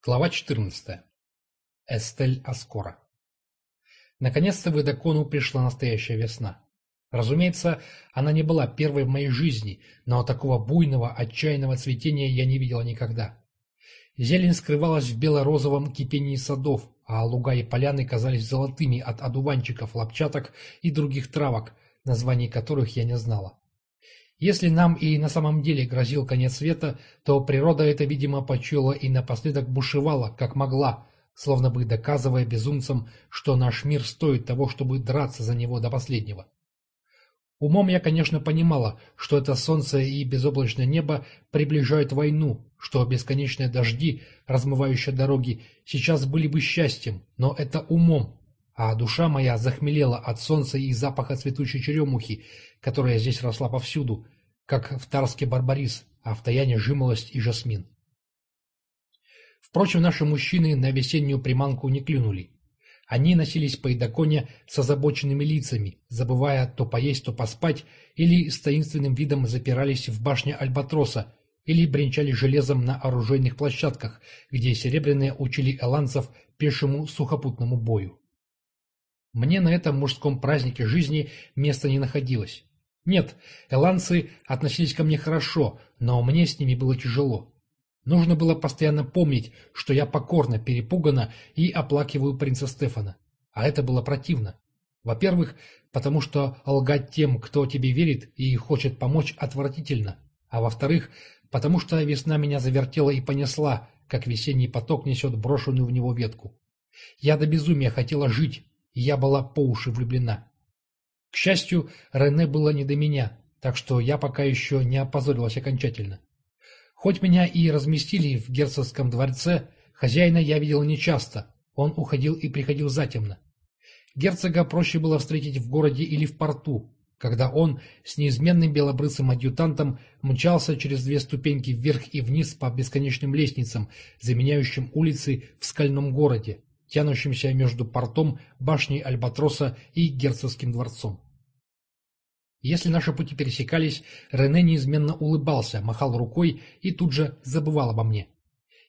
Глава 14. Эстель Аскора. Наконец-то в Эдакону пришла настоящая весна. Разумеется, она не была первой в моей жизни, но такого буйного, отчаянного цветения я не видела никогда. Зелень скрывалась в бело-розовом кипении садов, а луга и поляны казались золотыми от одуванчиков, лапчаток и других травок, названий которых я не знала. Если нам и на самом деле грозил конец света, то природа это, видимо, почуяла и напоследок бушевала, как могла, словно бы доказывая безумцам, что наш мир стоит того, чтобы драться за него до последнего. Умом я, конечно, понимала, что это солнце и безоблачное небо приближают войну, что бесконечные дожди, размывающие дороги, сейчас были бы счастьем, но это умом, а душа моя захмелела от солнца и запаха цветущей черемухи, которая здесь росла повсюду, как в Тарске барбарис, а в Таяне жимолость и жасмин. Впрочем, наши мужчины на весеннюю приманку не клюнули. Они носились по Идаконе с озабоченными лицами, забывая то поесть, то поспать, или с таинственным видом запирались в башне Альбатроса, или бренчали железом на оружейных площадках, где серебряные учили эланцев пешему сухопутному бою. Мне на этом мужском празднике жизни места не находилось. Нет, эланцы относились ко мне хорошо, но мне с ними было тяжело. Нужно было постоянно помнить, что я покорно перепугана и оплакиваю принца Стефана. А это было противно. Во-первых, потому что лгать тем, кто тебе верит и хочет помочь, отвратительно. А во-вторых, потому что весна меня завертела и понесла, как весенний поток несет брошенную в него ветку. Я до безумия хотела жить, я была по уши влюблена. К счастью, Рене было не до меня, так что я пока еще не опозорилась окончательно. Хоть меня и разместили в герцогском дворце, хозяина я видела нечасто, он уходил и приходил затемно. Герцога проще было встретить в городе или в порту, когда он с неизменным белобрысым адъютантом мчался через две ступеньки вверх и вниз по бесконечным лестницам, заменяющим улицы в скальном городе, тянущимся между портом, башней Альбатроса и герцогским дворцом. Если наши пути пересекались, Рене неизменно улыбался, махал рукой и тут же забывал обо мне.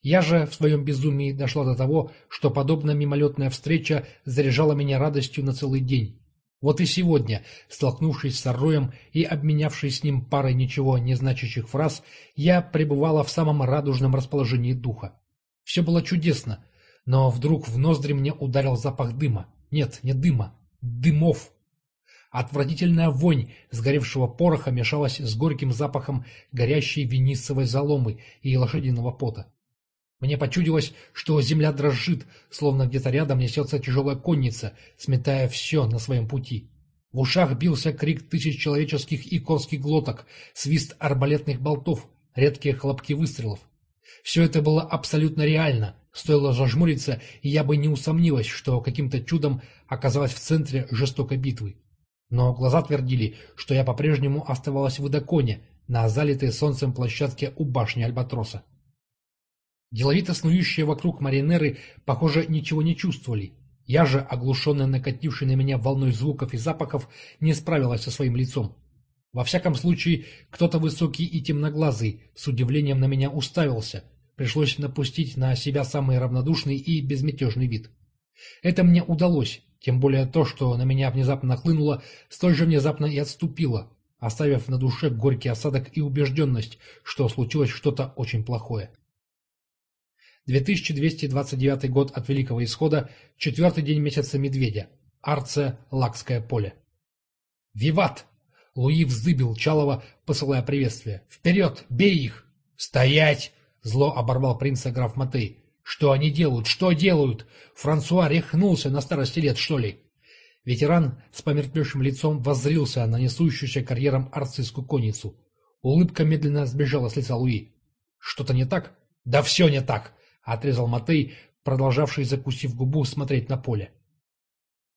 Я же в своем безумии дошла до того, что подобная мимолетная встреча заряжала меня радостью на целый день. Вот и сегодня, столкнувшись с Роем и обменявшись с ним парой ничего не значащих фраз, я пребывала в самом радужном расположении духа. Все было чудесно, но вдруг в ноздри мне ударил запах дыма. Нет, не дыма, дымов. Отвратительная вонь сгоревшего пороха мешалась с горьким запахом горящей винисовой заломы и лошадиного пота. Мне почудилось, что земля дрожит, словно где-то рядом несется тяжелая конница, сметая все на своем пути. В ушах бился крик тысяч человеческих и конских глоток, свист арбалетных болтов, редкие хлопки выстрелов. Все это было абсолютно реально, стоило зажмуриться, и я бы не усомнилась, что каким-то чудом оказалась в центре жестокой битвы. Но глаза твердили, что я по-прежнему оставалась в Идаконе, на залитой солнцем площадке у башни Альбатроса. Деловито снующие вокруг маринеры, похоже, ничего не чувствовали. Я же, оглушенная накатившей на меня волной звуков и запахов, не справилась со своим лицом. Во всяком случае, кто-то высокий и темноглазый с удивлением на меня уставился. Пришлось напустить на себя самый равнодушный и безмятежный вид. Это мне удалось, тем более то, что на меня внезапно нахлынуло, столь же внезапно и отступило, оставив на душе горький осадок и убежденность, что случилось что-то очень плохое. 2229 год от Великого Исхода, четвертый день месяца Медведя. Арце, Лакское поле. «Виват!» Луи вздыбил Чалова, посылая приветствие. «Вперед! Бей их!» «Стоять!» Зло оборвал принца граф Матей. Что они делают? Что делают? Франсуа рехнулся на старости лет, что ли? Ветеран с помертвевшим лицом воззрился на несущуюся карьером арцистскую конницу. Улыбка медленно сбежала с лица Луи. «Что-то не так?» «Да все не так!» — отрезал Матей, продолжавший, закусив губу, смотреть на поле.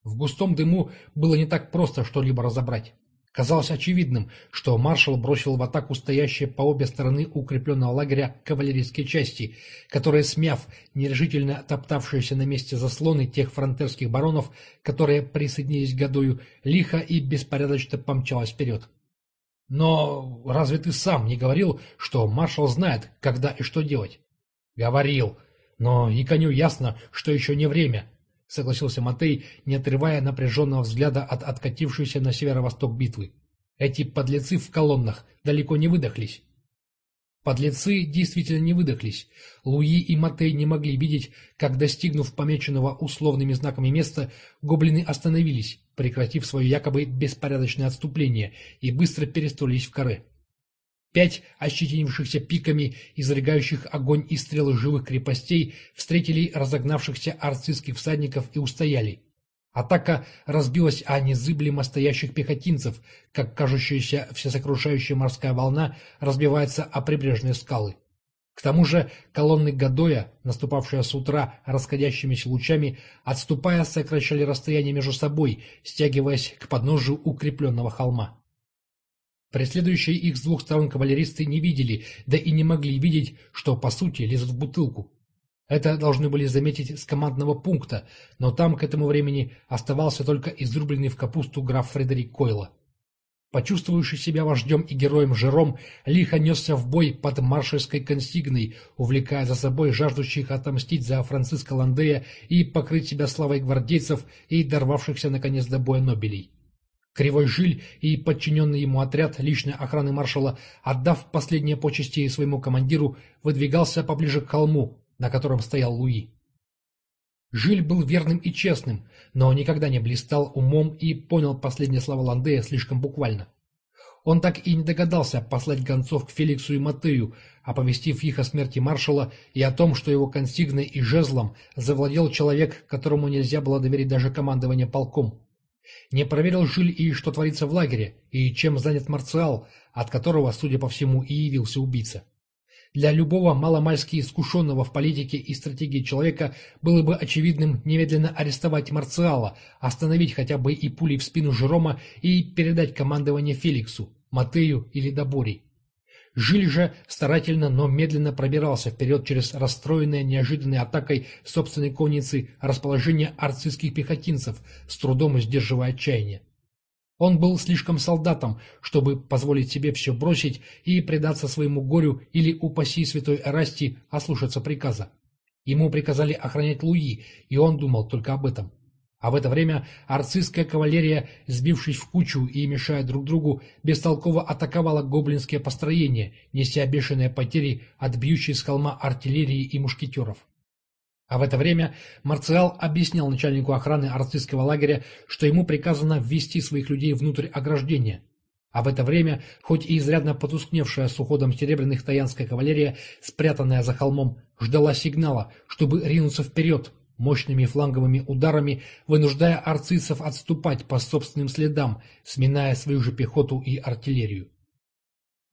В густом дыму было не так просто что-либо разобрать. Казалось очевидным, что маршал бросил в атаку стоящие по обе стороны укрепленного лагеря кавалерийские части, которые, смяв нерешительно топтавшиеся на месте заслоны тех фронтерских баронов, которые присоединились к Гадою, лихо и беспорядочно помчалась вперед. «Но разве ты сам не говорил, что маршал знает, когда и что делать?» «Говорил. Но и коню ясно, что еще не время, — согласился Матей, не отрывая напряженного взгляда от откатившейся на северо-восток битвы. Эти подлецы в колоннах далеко не выдохлись. Подлецы действительно не выдохлись. Луи и Матей не могли видеть, как, достигнув помеченного условными знаками места, гоблины остановились, прекратив свое якобы беспорядочное отступление, и быстро перестроились в каре. Пять ощетинившихся пиками, изрыгающих огонь и стрелы живых крепостей, встретили разогнавшихся арцистских всадников и устояли. Атака разбилась о незыблемо стоящих пехотинцев, как кажущаяся всесокрушающая морская волна разбивается о прибрежные скалы. К тому же колонны Гадоя, наступавшие с утра расходящимися лучами, отступая, сокращали расстояние между собой, стягиваясь к подножию укрепленного холма. Преследующие их с двух сторон кавалеристы не видели, да и не могли видеть, что, по сути, лезут в бутылку. Это должны были заметить с командного пункта, но там к этому времени оставался только изрубленный в капусту граф Фредерик Койла. Почувствовавший себя вождем и героем Жером, лихо несся в бой под маршальской консигной, увлекая за собой жаждущих отомстить за Франциска Ландея и покрыть себя славой гвардейцев и дорвавшихся наконец до боя Нобелей. Кривой Жиль и подчиненный ему отряд личной охраны маршала, отдав последние почести своему командиру, выдвигался поближе к холму, на котором стоял Луи. Жиль был верным и честным, но никогда не блистал умом и понял последние слова Ландея слишком буквально. Он так и не догадался послать гонцов к Феликсу и Матею, оповестив их о смерти маршала и о том, что его консигной и жезлом завладел человек, которому нельзя было доверить даже командование полком. Не проверил Жиль и что творится в лагере, и чем занят Марциал, от которого, судя по всему, и явился убийца. Для любого маломальски искушенного в политике и стратегии человека было бы очевидным немедленно арестовать Марциала, остановить хотя бы и пулей в спину Жерома и передать командование Феликсу, Матею или Добори. Жиль же старательно, но медленно пробирался вперед через расстроенное неожиданной атакой собственной конницы расположение арцистских пехотинцев, с трудом сдерживая отчаяние. Он был слишком солдатом, чтобы позволить себе все бросить и предаться своему горю или, упаси святой Эрасти, ослушаться приказа. Ему приказали охранять Луи, и он думал только об этом. А в это время арцистская кавалерия, сбившись в кучу и мешая друг другу, бестолково атаковала гоблинские построения, неся бешеные потери от бьющей с холма артиллерии и мушкетеров. А в это время Марциал объяснял начальнику охраны арцистского лагеря, что ему приказано ввести своих людей внутрь ограждения. А в это время, хоть и изрядно потускневшая с уходом серебряных таянская кавалерия, спрятанная за холмом, ждала сигнала, чтобы ринуться вперед, мощными фланговыми ударами, вынуждая арцистов отступать по собственным следам, сминая свою же пехоту и артиллерию.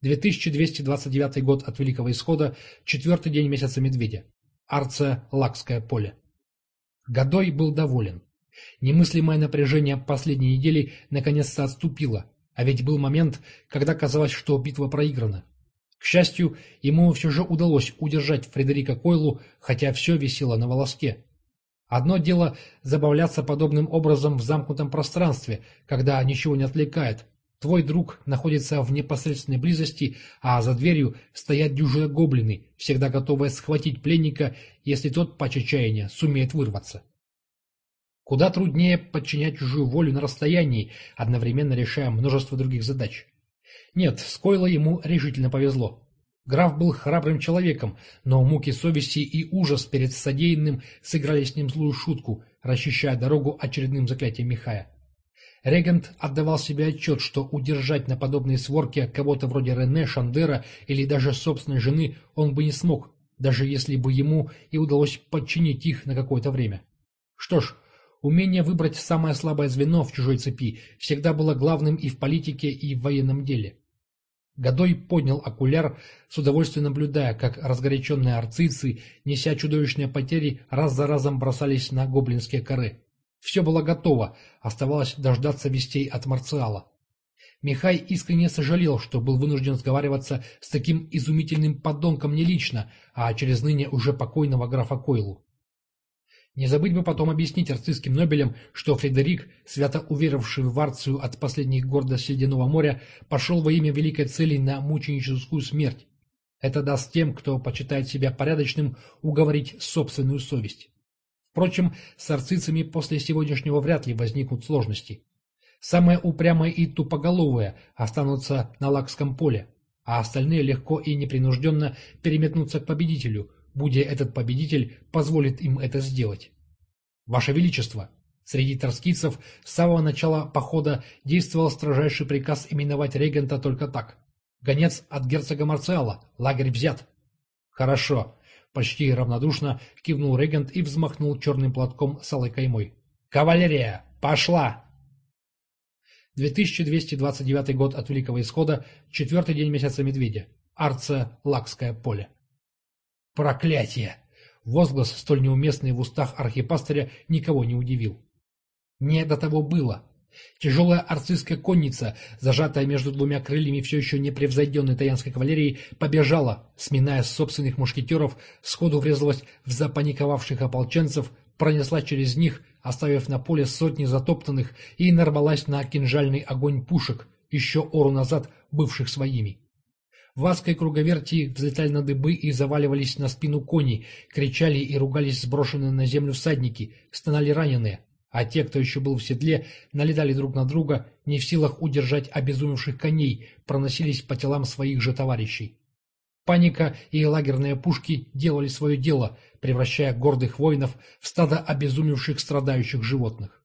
2229 год от Великого Исхода, четвертый день месяца Медведя. Арце-Лакское поле. Годой был доволен. Немыслимое напряжение последней недели наконец-то отступило, а ведь был момент, когда казалось, что битва проиграна. К счастью, ему все же удалось удержать Фредерика Койлу, хотя все висело на волоске. Одно дело забавляться подобным образом в замкнутом пространстве, когда ничего не отвлекает, Твой друг находится в непосредственной близости, а за дверью стоят дюжие гоблины, всегда готовые схватить пленника, если тот по чаяния сумеет вырваться. Куда труднее подчинять чужую волю на расстоянии, одновременно решая множество других задач. Нет, с Койло ему решительно повезло. Граф был храбрым человеком, но муки совести и ужас перед содеянным сыграли с ним злую шутку, расчищая дорогу очередным заклятием Михая. Регент отдавал себе отчет, что удержать на подобной сворке кого-то вроде Рене, Шандера или даже собственной жены он бы не смог, даже если бы ему и удалось подчинить их на какое-то время. Что ж, умение выбрать самое слабое звено в чужой цепи всегда было главным и в политике, и в военном деле. Годой поднял окуляр, с удовольствием наблюдая, как разгоряченные арцицы, неся чудовищные потери, раз за разом бросались на гоблинские коры. Все было готово, оставалось дождаться вестей от Марциала. Михай искренне сожалел, что был вынужден сговариваться с таким изумительным подонком не лично, а через ныне уже покойного графа Койлу. Не забыть бы потом объяснить арцистским Нобелям, что Фредерик, свято уверовавший в Арцию от последних гордостей Ледяного моря, пошел во имя великой цели на мученическую смерть. Это даст тем, кто почитает себя порядочным, уговорить собственную совесть. Впрочем, с арцицами после сегодняшнего вряд ли возникнут сложности. Самые упрямые и тупоголовые останутся на Лакском поле, а остальные легко и непринужденно переметнутся к победителю, будь этот победитель позволит им это сделать. Ваше Величество, среди торскийцев с самого начала похода действовал строжайший приказ именовать регента только так. Гонец от герцога Марциала, лагерь взят. Хорошо, почти равнодушно кивнул регент и взмахнул черным платком с алой каймой. Кавалерия, пошла! 2229 год от Великого Исхода, четвертый день месяца Медведя. Арция, Лакское поле. Проклятие! Возглас, столь неуместный в устах архипастыря, никого не удивил. Не до того было. Тяжелая арцистская конница, зажатая между двумя крыльями все еще непревзойденной таянской кавалерии, побежала, сминая собственных мушкетеров, сходу врезалась в запаниковавших ополченцев, пронесла через них, оставив на поле сотни затоптанных, и нарвалась на кинжальный огонь пушек, еще ору назад бывших своими. В адской круговерти взлетали на дыбы и заваливались на спину кони, кричали и ругались сброшенные на землю всадники, стонали раненые, а те, кто еще был в седле, налетали друг на друга, не в силах удержать обезумевших коней, проносились по телам своих же товарищей. Паника и лагерные пушки делали свое дело, превращая гордых воинов в стадо обезумевших страдающих животных.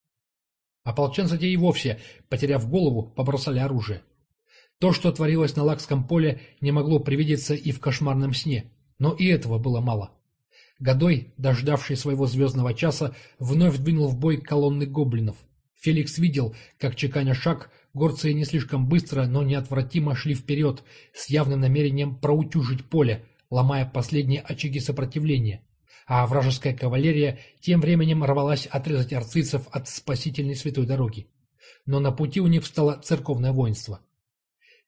Ополченцы те и вовсе, потеряв голову, побросали оружие. То, что творилось на Лакском поле, не могло привидеться и в кошмарном сне, но и этого было мало. Годой, дождавший своего звездного часа, вновь двинул в бой колонны гоблинов. Феликс видел, как, чеканя шаг, Горцы не слишком быстро, но неотвратимо шли вперед, с явным намерением проутюжить поле, ломая последние очаги сопротивления. А вражеская кавалерия тем временем рвалась отрезать арцицев от спасительной святой дороги. Но на пути у них встало церковное воинство.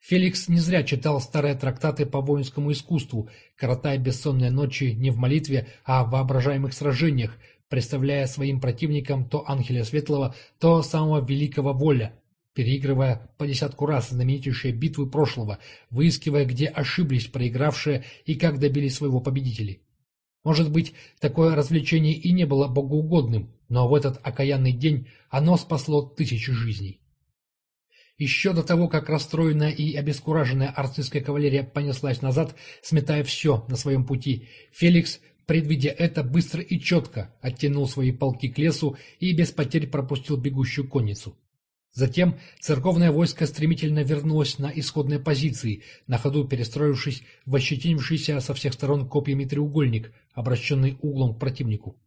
Феликс не зря читал старые трактаты по воинскому искусству, коротая бессонные ночи не в молитве, а в воображаемых сражениях, представляя своим противникам то Ангеля Светлого, то самого великого воля, переигрывая по десятку раз знаменитейшие битвы прошлого, выискивая, где ошиблись проигравшие и как добились своего победителей. Может быть, такое развлечение и не было богоугодным, но в этот окаянный день оно спасло тысячи жизней. Еще до того, как расстроенная и обескураженная арцистская кавалерия понеслась назад, сметая все на своем пути, Феликс, предвидя это, быстро и четко оттянул свои полки к лесу и без потерь пропустил бегущую конницу. Затем церковное войско стремительно вернулось на исходные позиции, на ходу перестроившись в ощетинившийся со всех сторон копьями треугольник, обращенный углом к противнику.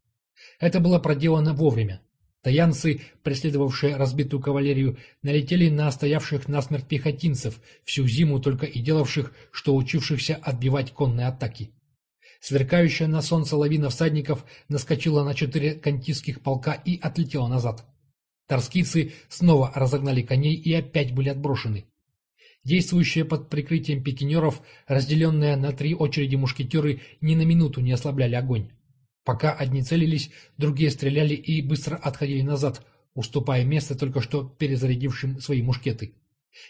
Это было проделано вовремя. Таянцы, преследовавшие разбитую кавалерию, налетели на стоявших насмерть пехотинцев, всю зиму только и делавших, что учившихся отбивать конные атаки. Сверкающая на солнце лавина всадников наскочила на четыре кантийских полка и отлетела назад. Торскицы снова разогнали коней и опять были отброшены. Действующие под прикрытием пикинеров, разделенные на три очереди мушкетеры, ни на минуту не ослабляли огонь. Пока одни целились, другие стреляли и быстро отходили назад, уступая место только что перезарядившим свои мушкеты.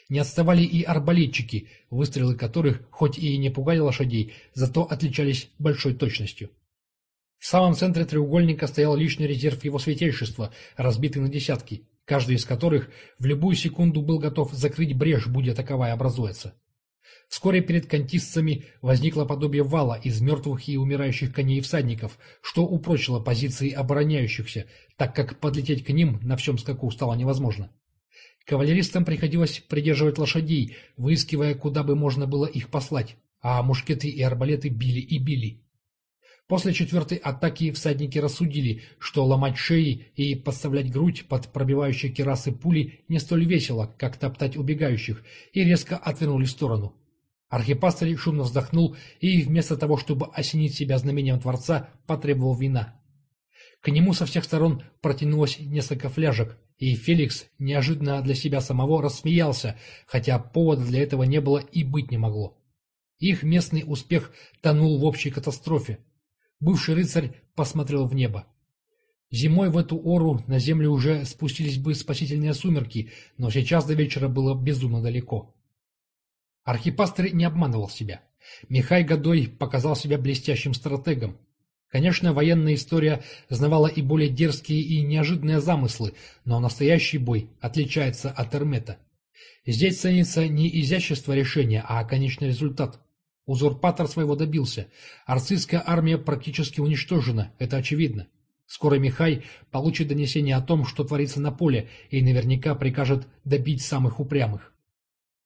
Не отставали и арбалетчики, выстрелы которых, хоть и не пугали лошадей, зато отличались большой точностью. В самом центре треугольника стоял личный резерв его святейшества, разбитый на десятки, каждый из которых в любую секунду был готов закрыть брешь, будь таковая образуется. Вскоре перед кантистцами возникло подобие вала из мертвых и умирающих коней и всадников, что упрочило позиции обороняющихся, так как подлететь к ним на всем скаку стало невозможно. Кавалеристам приходилось придерживать лошадей, выискивая, куда бы можно было их послать, а мушкеты и арбалеты били и били. После четвертой атаки всадники рассудили, что ломать шеи и подставлять грудь под пробивающие керасы пули не столь весело, как топтать убегающих, и резко отвернули в сторону. Архипастырь шумно вздохнул и, вместо того, чтобы осенить себя знамением Творца, потребовал вина. К нему со всех сторон протянулось несколько фляжек, и Феликс неожиданно для себя самого рассмеялся, хотя повода для этого не было и быть не могло. Их местный успех тонул в общей катастрофе, Бывший рыцарь посмотрел в небо. Зимой в эту ору на землю уже спустились бы спасительные сумерки, но сейчас до вечера было безумно далеко. Архипастырь не обманывал себя. Михай Годой показал себя блестящим стратегом. Конечно, военная история знавала и более дерзкие и неожиданные замыслы, но настоящий бой отличается от Эрмета. Здесь ценится не изящество решения, а конечный результат. Узурпатор своего добился. Арцистская армия практически уничтожена, это очевидно. Скоро Михай получит донесение о том, что творится на поле, и наверняка прикажет добить самых упрямых.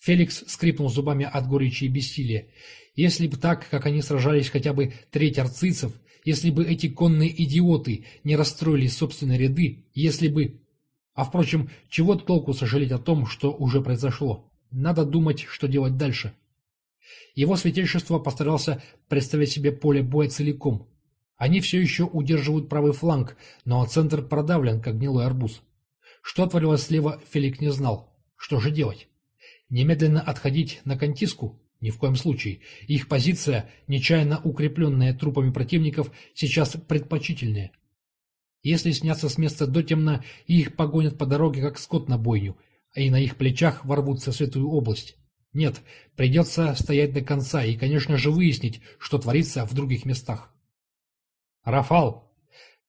Феликс скрипнул зубами от горечи и бессилия. Если бы так, как они сражались хотя бы треть арцицев, если бы эти конные идиоты не расстроили собственные ряды, если бы... А впрочем, чего толку сожалеть о том, что уже произошло? Надо думать, что делать дальше. Его святейшество постарался представить себе поле боя целиком. Они все еще удерживают правый фланг, но центр продавлен, как гнилой арбуз. Что творилось слева, Фелик не знал. Что же делать? Немедленно отходить на Кантиску? Ни в коем случае. Их позиция, нечаянно укрепленная трупами противников, сейчас предпочтительнее. Если сняться с места до темна, их погонят по дороге, как скот на бойню, а и на их плечах ворвутся в святую область. Нет, придется стоять до конца и, конечно же, выяснить, что творится в других местах. «Рафал!»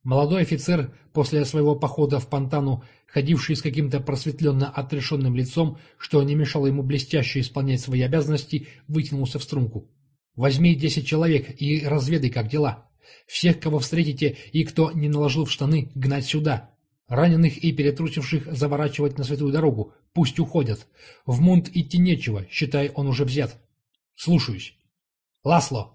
Молодой офицер, после своего похода в Пантану, ходивший с каким-то просветленно отрешенным лицом, что не мешало ему блестяще исполнять свои обязанности, вытянулся в струнку. «Возьми десять человек и разведай, как дела. Всех, кого встретите и кто не наложил в штаны, гнать сюда. Раненых и перетрусивших заворачивать на святую дорогу. Пусть уходят. В Мунт идти нечего, считай, он уже взят. Слушаюсь. Ласло.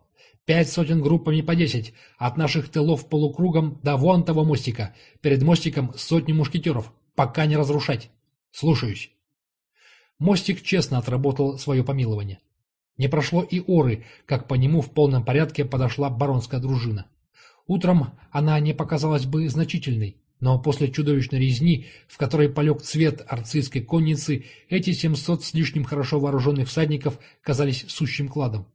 Пять сотен группами по десять. От наших тылов полукругом до вон того мостика. Перед мостиком сотни мушкетеров. Пока не разрушать. Слушаюсь. Мостик честно отработал свое помилование. Не прошло и оры, как по нему в полном порядке подошла баронская дружина. Утром она не показалась бы значительной, но после чудовищной резни, в которой полег цвет арцистской конницы, эти 700 с лишним хорошо вооруженных всадников казались сущим кладом.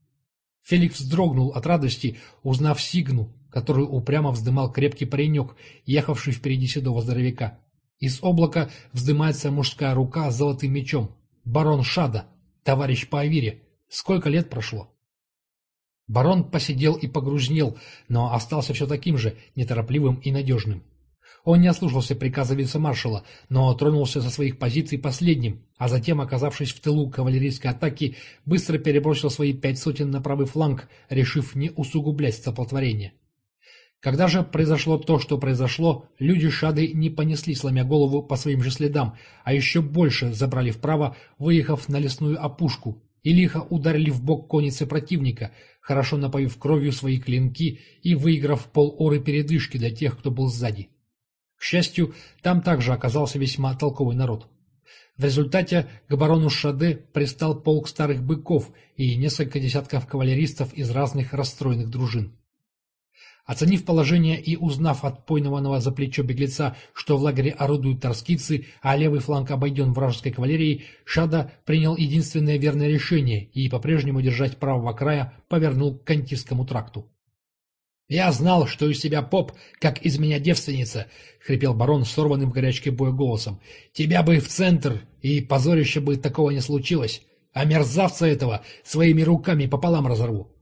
Феликс вздрогнул от радости, узнав Сигну, которую упрямо вздымал крепкий паренек, ехавший впереди седого здоровяка. Из облака вздымается мужская рука с золотым мечом. Барон Шада, товарищ по Авире. Сколько лет прошло? Барон посидел и погрузнел, но остался все таким же, неторопливым и надежным. Он не ослушался приказа вице-маршала, но тронулся со своих позиций последним, а затем, оказавшись в тылу кавалерийской атаки, быстро перебросил свои пять сотен на правый фланг, решив не усугублять столпотворение. Когда же произошло то, что произошло, люди Шады не понесли, сломя голову по своим же следам, а еще больше забрали вправо, выехав на лесную опушку, и лихо ударили в бок конницы противника, хорошо напоив кровью свои клинки и выиграв полоры передышки для тех, кто был сзади. Счастью, там также оказался весьма толковый народ. В результате к барону Шаде пристал полк старых быков и несколько десятков кавалеристов из разных расстроенных дружин. Оценив положение и узнав от пойманного за плечо беглеца, что в лагере орудуют торскицы, а левый фланг обойден вражеской кавалерией, Шада принял единственное верное решение и, по-прежнему держать правого края, повернул к Кантийскому тракту. «Я знал, что из себя поп, как из меня девственница», — хрипел барон сорванным в горячке боя голосом. «Тебя бы в центр, и позорище бы такого не случилось. А мерзавца этого своими руками пополам разорву».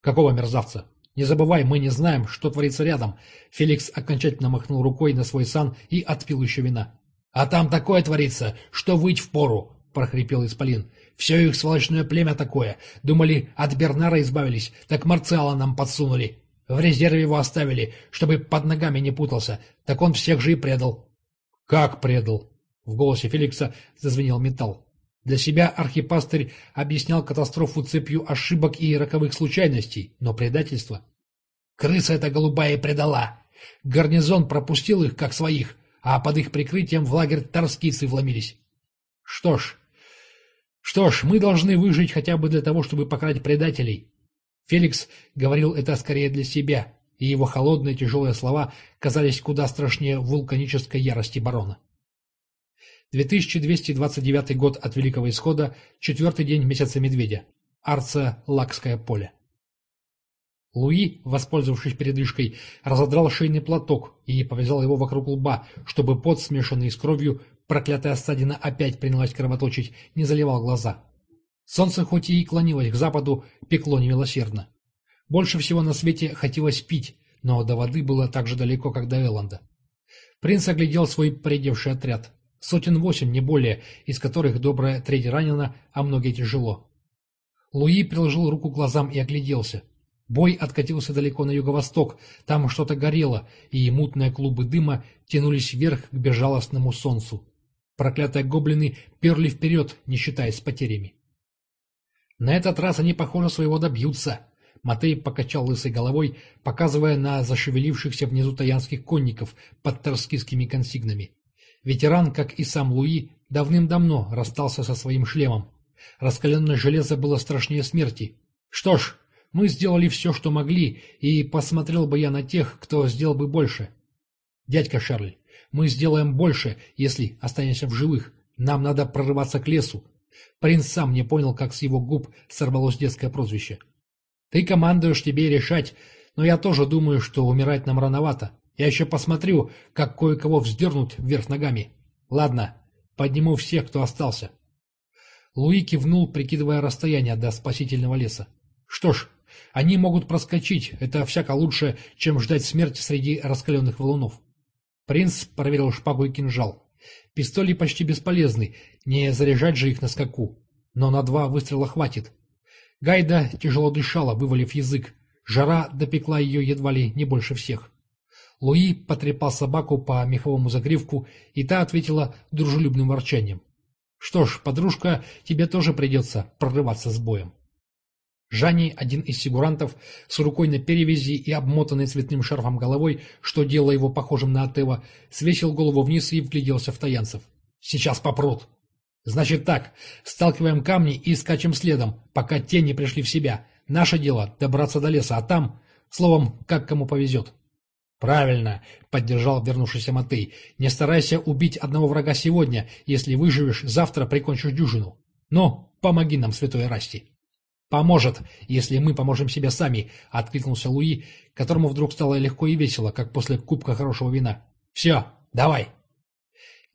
«Какого мерзавца? Не забывай, мы не знаем, что творится рядом». Феликс окончательно махнул рукой на свой сан и отпил еще вина. «А там такое творится, что выть впору», — прохрипел Исполин. «Все их сволочное племя такое. Думали, от Бернара избавились, так Марциала нам подсунули». В резерве его оставили, чтобы под ногами не путался. Так он всех же и предал. Как предал? В голосе Феликса зазвенел металл. Для себя архипастырь объяснял катастрофу цепью ошибок и роковых случайностей, но предательство. Крыса эта голубая предала. Гарнизон пропустил их, как своих, а под их прикрытием в лагерь торскицы вломились. Что ж, что ж, мы должны выжить хотя бы для того, чтобы покарать предателей, Феликс говорил это скорее для себя, и его холодные тяжелые слова казались куда страшнее вулканической ярости барона. 2229 год от Великого Исхода, четвертый день месяца Медведя. Арца Лакское поле. Луи, воспользовавшись передышкой, разодрал шейный платок и повязал его вокруг лба, чтобы пот, смешанный с кровью, проклятая ссадина опять принялась кровоточить, не заливал глаза. Солнце хоть и клонилось к западу, пекло немилосердно. Больше всего на свете хотелось пить, но до воды было так же далеко, как до Элланда. Принц оглядел свой поредевший отряд. Сотен восемь, не более, из которых добрая треть ранена, а многие тяжело. Луи приложил руку к глазам и огляделся. Бой откатился далеко на юго-восток, там что-то горело, и мутные клубы дыма тянулись вверх к безжалостному солнцу. Проклятые гоблины перли вперед, не считаясь потерями. На этот раз они, похоже, своего добьются. Матей покачал лысой головой, показывая на зашевелившихся внизу таянских конников под торскистскими консигнами. Ветеран, как и сам Луи, давным-давно расстался со своим шлемом. Раскаленное железо было страшнее смерти. Что ж, мы сделали все, что могли, и посмотрел бы я на тех, кто сделал бы больше. Дядька Шарль, мы сделаем больше, если останемся в живых. Нам надо прорываться к лесу. Принц сам не понял, как с его губ сорвалось детское прозвище. Ты командуешь, тебе решать, но я тоже думаю, что умирать нам рановато. Я еще посмотрю, как кое-кого вздернут вверх ногами. Ладно, подниму всех, кто остался. Луи кивнул, прикидывая расстояние до спасительного леса. Что ж, они могут проскочить, это всяко лучше, чем ждать смерти среди раскаленных валунов. Принц проверил шпагу и кинжал. Пистоли почти бесполезны, не заряжать же их на скаку. Но на два выстрела хватит. Гайда тяжело дышала, вывалив язык. Жара допекла ее едва ли не больше всех. Луи потрепал собаку по меховому загривку, и та ответила дружелюбным ворчанием. «Что ж, подружка, тебе тоже придется прорываться с боем». Жани, один из фигурантов, с рукой на перевязи и обмотанный цветным шарфом головой, что делало его похожим на Атева, свесил голову вниз и вгляделся в таянцев. «Сейчас попрут!» «Значит так, сталкиваем камни и скачем следом, пока те не пришли в себя. Наше дело — добраться до леса, а там, словом, как кому повезет». «Правильно», — поддержал вернувшийся Матей. «Не старайся убить одного врага сегодня. Если выживешь, завтра прикончишь дюжину. Ну, помоги нам, святой Расти». «Поможет, если мы поможем себе сами», — откликнулся Луи, которому вдруг стало легко и весело, как после кубка хорошего вина. «Все, давай!»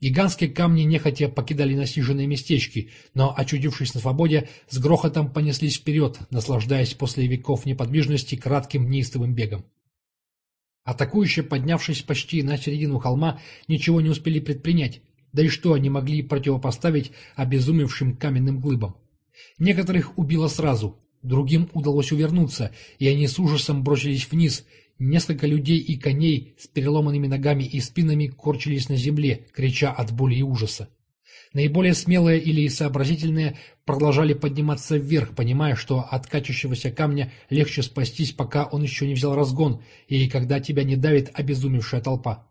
Гигантские камни нехотя покидали насиженные местечки, но, очудившись на свободе, с грохотом понеслись вперед, наслаждаясь после веков неподвижности кратким неистовым бегом. Атакующие, поднявшись почти на середину холма, ничего не успели предпринять, да и что они могли противопоставить обезумевшим каменным глыбам? Некоторых убило сразу, другим удалось увернуться, и они с ужасом бросились вниз. Несколько людей и коней с переломанными ногами и спинами корчились на земле, крича от боли и ужаса. Наиболее смелые или сообразительные продолжали подниматься вверх, понимая, что от качущегося камня легче спастись, пока он еще не взял разгон, и когда тебя не давит обезумевшая толпа.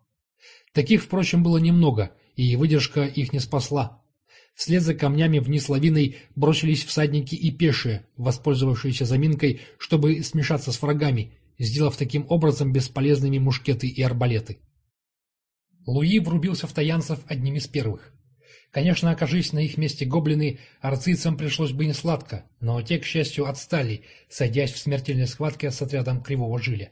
Таких, впрочем, было немного, и выдержка их не спасла. Вслед за камнями вниз лавиной бросились всадники и пешие, воспользовавшиеся заминкой, чтобы смешаться с врагами, сделав таким образом бесполезными мушкеты и арбалеты. Луи врубился в таянцев одним из первых. Конечно, окажись на их месте гоблины, арцийцам пришлось бы несладко, но те, к счастью, отстали, сойдясь в смертельной схватке с отрядом Кривого Жиля.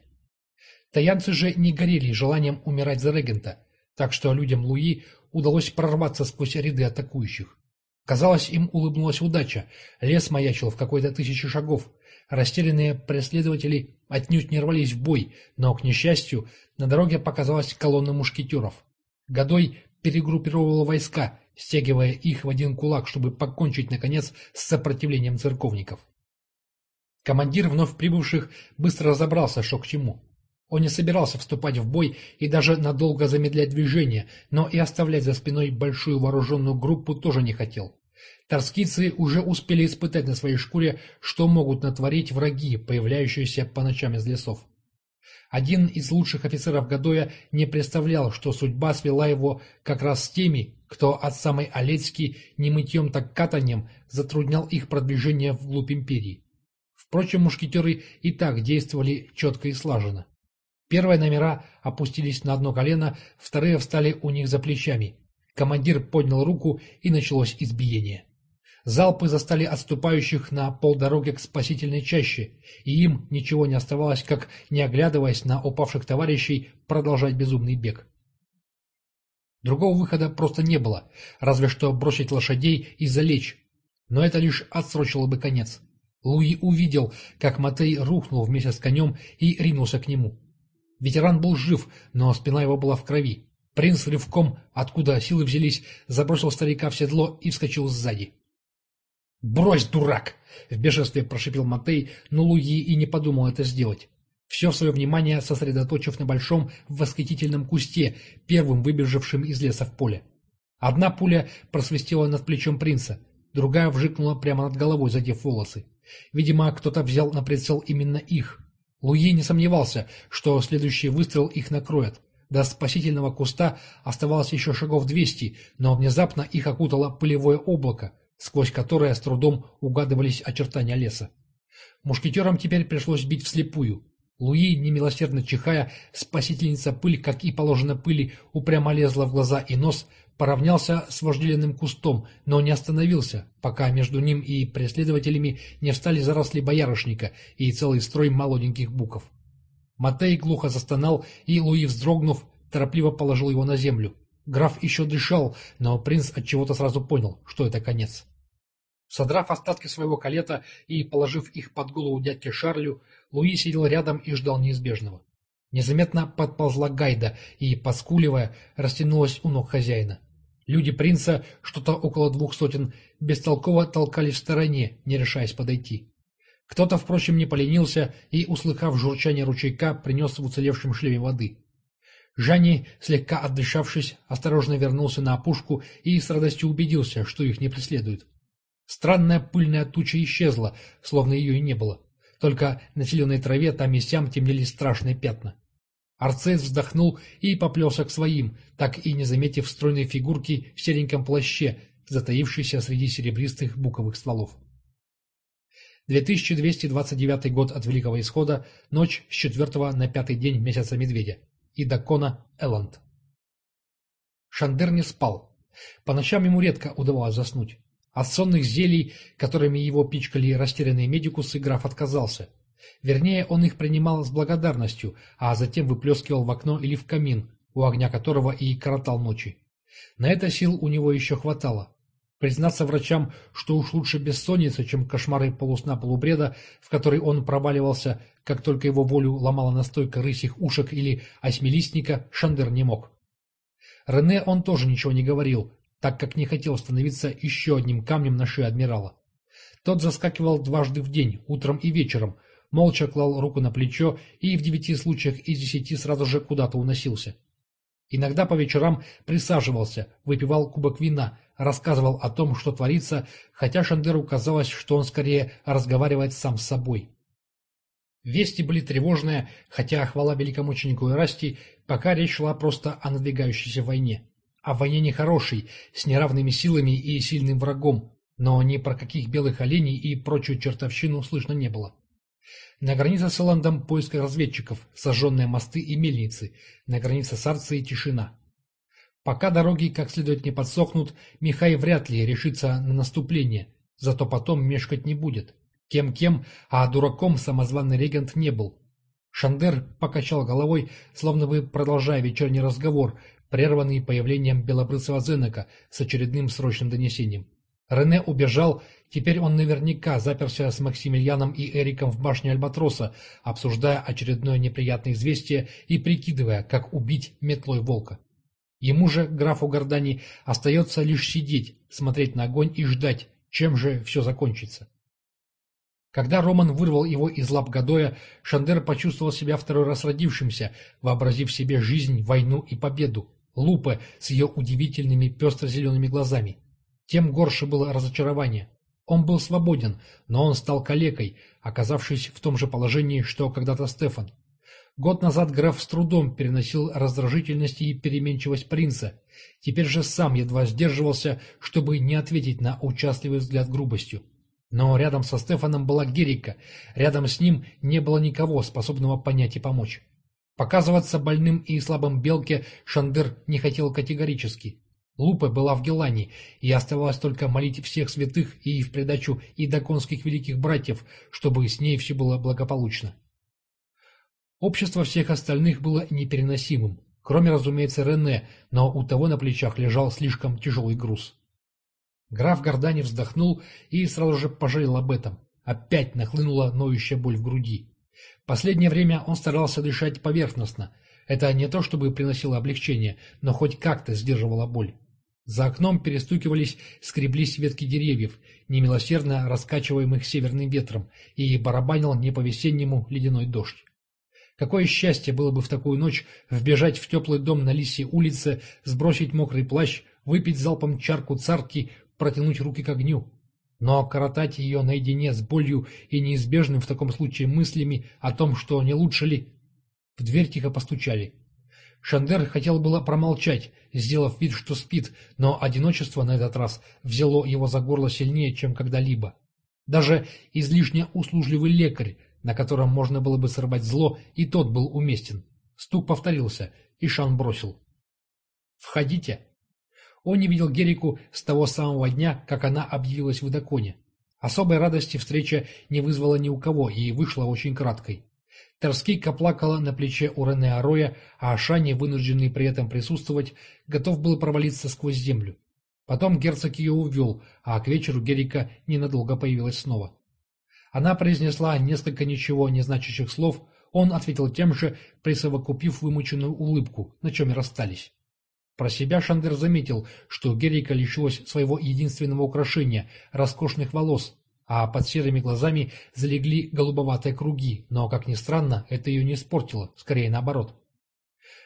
Таянцы же не горели желанием умирать за регента, так что людям Луи удалось прорваться сквозь ряды атакующих. Казалось, им улыбнулась удача. Лес маячил в какой-то тысячи шагов. Растерянные преследователи отнюдь не рвались в бой, но, к несчастью, на дороге показалась колонна мушкетеров. Годой перегруппировала войска, стягивая их в один кулак, чтобы покончить, наконец, с сопротивлением церковников. Командир вновь прибывших быстро разобрался, что к чему. Он не собирался вступать в бой и даже надолго замедлять движение, но и оставлять за спиной большую вооруженную группу тоже не хотел. Торскицы уже успели испытать на своей шкуре, что могут натворить враги, появляющиеся по ночам из лесов. Один из лучших офицеров Гадоя не представлял, что судьба свела его как раз с теми, кто от самой Олецки не мытьем так катанием затруднял их продвижение вглубь империи. Впрочем, мушкетеры и так действовали четко и слаженно. Первые номера опустились на одно колено, вторые встали у них за плечами. Командир поднял руку, и началось избиение. Залпы застали отступающих на полдороги к спасительной чаще, и им ничего не оставалось, как, не оглядываясь на упавших товарищей, продолжать безумный бег. Другого выхода просто не было, разве что бросить лошадей и залечь. Но это лишь отсрочило бы конец. Луи увидел, как Матей рухнул вместе с конем и ринулся к нему. Ветеран был жив, но спина его была в крови. Принц рывком, откуда силы взялись, забросил старика в седло и вскочил сзади. «Брось, дурак!» — в бешенстве прошипел Матей, но Луи и не подумал это сделать. Все свое внимание сосредоточив на большом восхитительном кусте, первым выбежавшим из леса в поле. Одна пуля просвистела над плечом принца, другая вжикнула прямо над головой, задев волосы. Видимо, кто-то взял на прицел именно их. Луи не сомневался, что следующий выстрел их накроет. До спасительного куста оставалось еще шагов двести, но внезапно их окутало пылевое облако, сквозь которое с трудом угадывались очертания леса. Мушкетерам теперь пришлось бить вслепую. Луи, немилосердно чихая, спасительница пыль, как и положено пыли, упрямо лезла в глаза и нос, поравнялся с вожделенным кустом, но не остановился, пока между ним и преследователями не встали заросли боярышника и целый строй молоденьких буков. Матей глухо застонал, и Луи, вздрогнув, торопливо положил его на землю. Граф еще дышал, но принц отчего-то сразу понял, что это конец. Содрав остатки своего калета и положив их под голову дядьке Шарлю, Луи сидел рядом и ждал неизбежного. Незаметно подползла гайда и, поскуливая, растянулась у ног хозяина. Люди принца, что-то около двух сотен, бестолково толкались в стороне, не решаясь подойти. Кто-то, впрочем, не поленился и, услыхав журчание ручейка, принес в уцелевшем шлеме воды. Жанни, слегка отдышавшись, осторожно вернулся на опушку и с радостью убедился, что их не преследуют. Странная пыльная туча исчезла, словно ее и не было. Только на зеленой траве там и сям темнели страшные пятна. Арцес вздохнул и поплелся к своим, так и не заметив стройной фигурки в сереньком плаще, затаившейся среди серебристых буковых стволов. 2229 год от Великого Исхода, ночь с 4 на пятый день месяца Медведя. И Дакона Элланд. Шандер не спал. По ночам ему редко удавалось заснуть. От сонных зелий, которыми его пичкали растерянные медикусы, граф отказался. Вернее, он их принимал с благодарностью, а затем выплескивал в окно или в камин, у огня которого и коротал ночи. На это сил у него еще хватало. Признаться врачам, что уж лучше бессонница, чем кошмары полусна-полубреда, в который он проваливался, как только его волю ломала настойка рысих ушек или осьмилистника, Шандер не мог. Рене он тоже ничего не говорил, так как не хотел становиться еще одним камнем на шее адмирала. Тот заскакивал дважды в день, утром и вечером, молча клал руку на плечо и в девяти случаях из десяти сразу же куда-то уносился. Иногда по вечерам присаживался, выпивал кубок вина, рассказывал о том, что творится, хотя Шандеру казалось, что он скорее разговаривает сам с собой. Вести были тревожные, хотя хвала великомученику Ирасти, пока речь шла просто о надвигающейся войне. О войне нехорошей, с неравными силами и сильным врагом, но ни про каких белых оленей и прочую чертовщину слышно не было. На границе с Элландом поиск разведчиков, сожженные мосты и мельницы, на границе с Арцией тишина. Пока дороги как следует не подсохнут, Михай вряд ли решится на наступление, зато потом мешкать не будет. Кем-кем, а дураком самозваный регент не был. Шандер покачал головой, словно бы продолжая вечерний разговор, прерванный появлением белобрысого Зенека с очередным срочным донесением. Рене убежал, теперь он наверняка заперся с Максимилианом и Эриком в башне Альбатроса, обсуждая очередное неприятное известие и прикидывая, как убить метлой волка. Ему же, графу Гордани, остается лишь сидеть, смотреть на огонь и ждать, чем же все закончится. Когда Роман вырвал его из лап Гадоя, Шандер почувствовал себя второй раз родившимся, вообразив себе жизнь, войну и победу. Лупа с ее удивительными пестро-зелеными глазами. Тем горше было разочарование. Он был свободен, но он стал калекой, оказавшись в том же положении, что когда-то Стефан. Год назад граф с трудом переносил раздражительность и переменчивость принца. Теперь же сам едва сдерживался, чтобы не ответить на участливый взгляд грубостью. Но рядом со Стефаном была Герика, рядом с ним не было никого, способного понять и помочь. Показываться больным и слабым Белке Шандер не хотел категорически. Лупа была в Гелане, и оставалось только молить всех святых и в придачу и великих братьев, чтобы с ней все было благополучно. Общество всех остальных было непереносимым, кроме, разумеется, Рене, но у того на плечах лежал слишком тяжелый груз. Граф Гордани вздохнул и сразу же пожалел об этом. Опять нахлынула ноющая боль в груди. Последнее время он старался дышать поверхностно. Это не то чтобы приносило облегчение, но хоть как-то сдерживало боль. За окном перестукивались, скреблись ветки деревьев, немилосердно раскачиваемых северным ветром, и барабанил не по-весеннему ледяной дождь. Какое счастье было бы в такую ночь вбежать в теплый дом на Лисьей улице, сбросить мокрый плащ, выпить залпом чарку царки, протянуть руки к огню. Но коротать ее наедине с болью и неизбежным в таком случае мыслями о том, что не лучше ли... В дверь тихо постучали. Шандер хотел было промолчать, сделав вид, что спит, но одиночество на этот раз взяло его за горло сильнее, чем когда-либо. Даже излишне услужливый лекарь, на котором можно было бы сорвать зло, и тот был уместен. Стук повторился, и Шан бросил. «Входите». Он не видел Герику с того самого дня, как она объявилась в Идаконе. Особой радости встреча не вызвала ни у кого и вышла очень краткой. Торскейка плакала на плече у Рене Ароя, а Ашани, вынужденный при этом присутствовать, готов был провалиться сквозь землю. Потом герцог ее увел, а к вечеру Герика ненадолго появилась снова. Она произнесла несколько ничего не значащих слов, он ответил тем же, присовокупив вымученную улыбку, на чем и расстались. Про себя Шандер заметил, что Герика лишилась своего единственного украшения – роскошных волос, а под серыми глазами залегли голубоватые круги, но, как ни странно, это ее не испортило, скорее наоборот.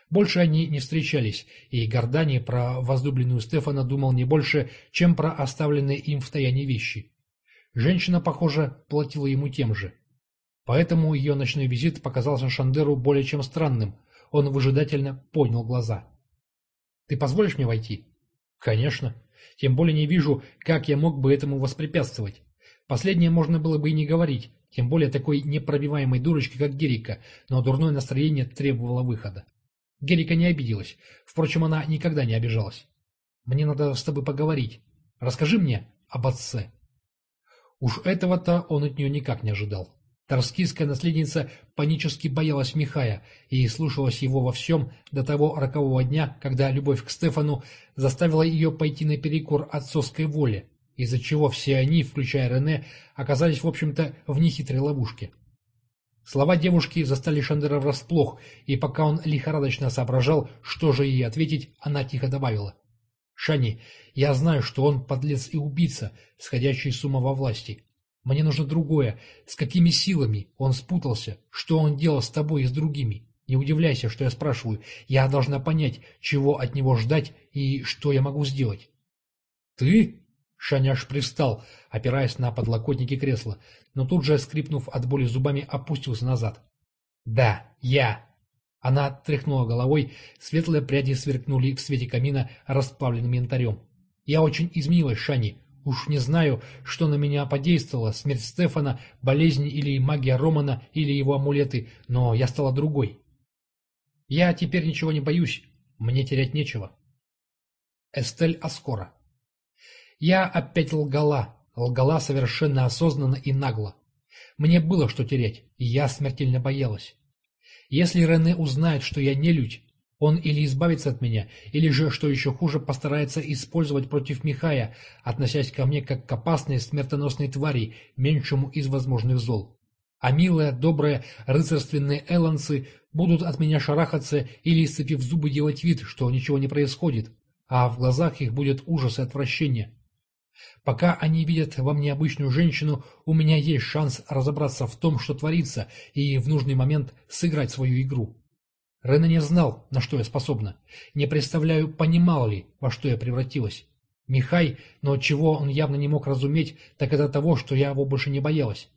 Больше они не встречались, и Гордани про возлюбленную Стефана думал не больше, чем про оставленные им в таяне вещи. Женщина, похоже, платила ему тем же. Поэтому ее ночной визит показался Шандеру более чем странным. Он выжидательно поднял глаза. «Ты позволишь мне войти?» «Конечно. Тем более не вижу, как я мог бы этому воспрепятствовать. Последнее можно было бы и не говорить, тем более такой непробиваемой дурочке, как Герика, но дурное настроение требовало выхода. Герика не обиделась. Впрочем, она никогда не обижалась. «Мне надо с тобой поговорить. Расскажи мне об отце». Уж этого-то он от нее никак не ожидал. Торскийская наследница панически боялась Михая и слушалась его во всем до того рокового дня, когда любовь к Стефану заставила ее пойти наперекор отцовской воле, из-за чего все они, включая Рене, оказались, в общем-то, в нехитрой ловушке. Слова девушки застали Шандера врасплох, и пока он лихорадочно соображал, что же ей ответить, она тихо добавила. «Шани, я знаю, что он подлец и убийца, сходящий с ума во власти. Мне нужно другое. С какими силами он спутался? Что он делал с тобой и с другими? Не удивляйся, что я спрашиваю. Я должна понять, чего от него ждать и что я могу сделать». «Ты?» Шаняш привстал, опираясь на подлокотники кресла, но тут же, скрипнув от боли зубами, опустился назад. «Да, я!» Она тряхнула головой, светлые пряди сверкнули в свете камина расплавленным янтарем. «Я очень изменилась, Шани. Уж не знаю, что на меня подействовало, смерть Стефана, болезнь или магия Романа, или его амулеты, но я стала другой. Я теперь ничего не боюсь, мне терять нечего». Эстель Аскора я опять лгала, лгала совершенно осознанно и нагло. Мне было что терять, и я смертельно боялась. Если Рене узнает, что я не людь, он или избавится от меня, или же, что еще хуже, постарается использовать против Михая, относясь ко мне как к опасной смертоносной твари, меньшему из возможных зол. А милые, добрые, рыцарственные элланцы будут от меня шарахаться или, сцепив зубы, делать вид, что ничего не происходит, а в глазах их будет ужас и отвращение. Пока они видят во мне обычную женщину, у меня есть шанс разобраться в том, что творится, и в нужный момент сыграть свою игру. Рене не знал, на что я способна. Не представляю, понимал ли, во что я превратилась. Михай, но чего он явно не мог разуметь, так это того, что я его больше не боялась.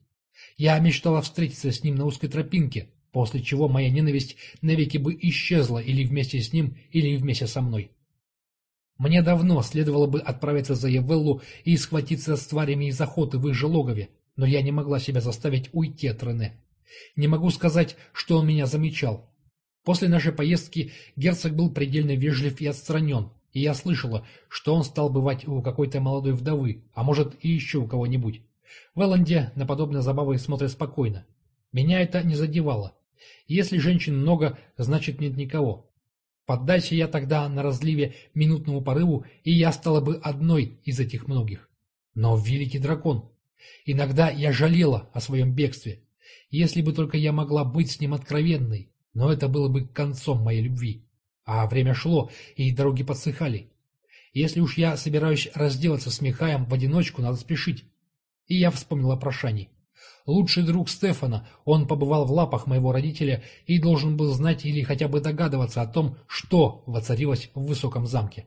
Я мечтала встретиться с ним на узкой тропинке, после чего моя ненависть навеки бы исчезла или вместе с ним, или вместе со мной. Мне давно следовало бы отправиться за Евеллу и схватиться с тварями из охоты в их же логове, но я не могла себя заставить уйти от Рене. Не могу сказать, что он меня замечал. После нашей поездки герцог был предельно вежлив и отстранен, и я слышала, что он стал бывать у какой-то молодой вдовы, а может и еще у кого-нибудь. В Элленде на подобные забавы смотрят спокойно. Меня это не задевало. Если женщин много, значит нет никого. Поддайся я тогда на разливе минутному порыву, и я стала бы одной из этих многих. Но великий дракон. Иногда я жалела о своем бегстве. Если бы только я могла быть с ним откровенной, но это было бы концом моей любви. А время шло, и дороги подсыхали. Если уж я собираюсь разделаться с Михаем в одиночку, надо спешить. И я вспомнила про Шани. Лучший друг Стефана, он побывал в лапах моего родителя и должен был знать или хотя бы догадываться о том, что воцарилось в высоком замке.